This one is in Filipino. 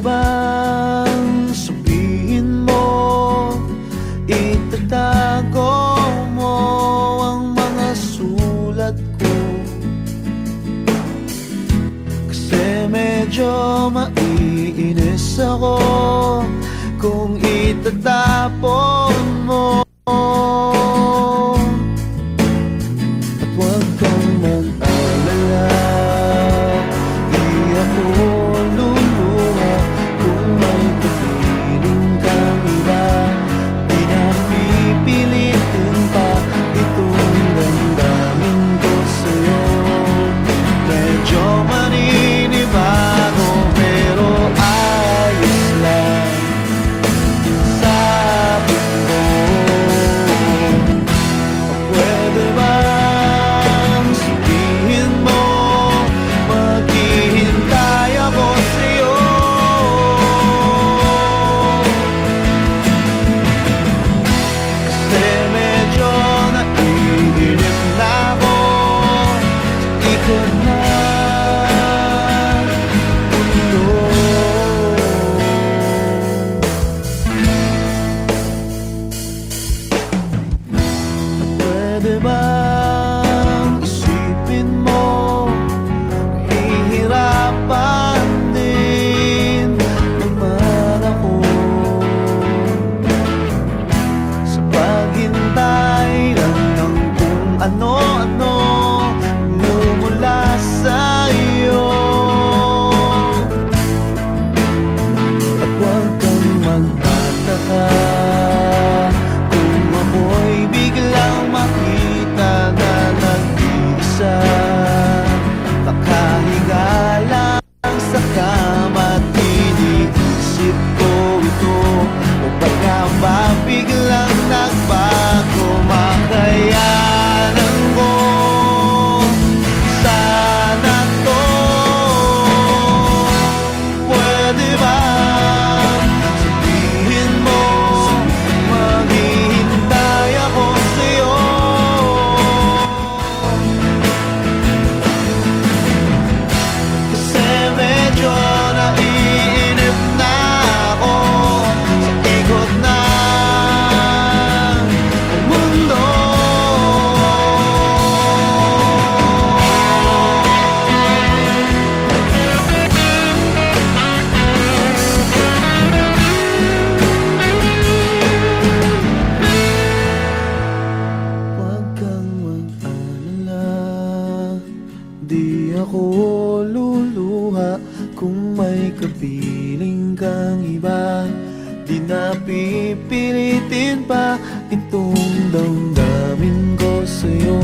bang sabihin mo? Itatago mo ang mga sulat ko. Kasi medyo maiinis ako Kung itatapon kapiling kang iba Di napipilitin pa. Itong damdamin ko sa'yo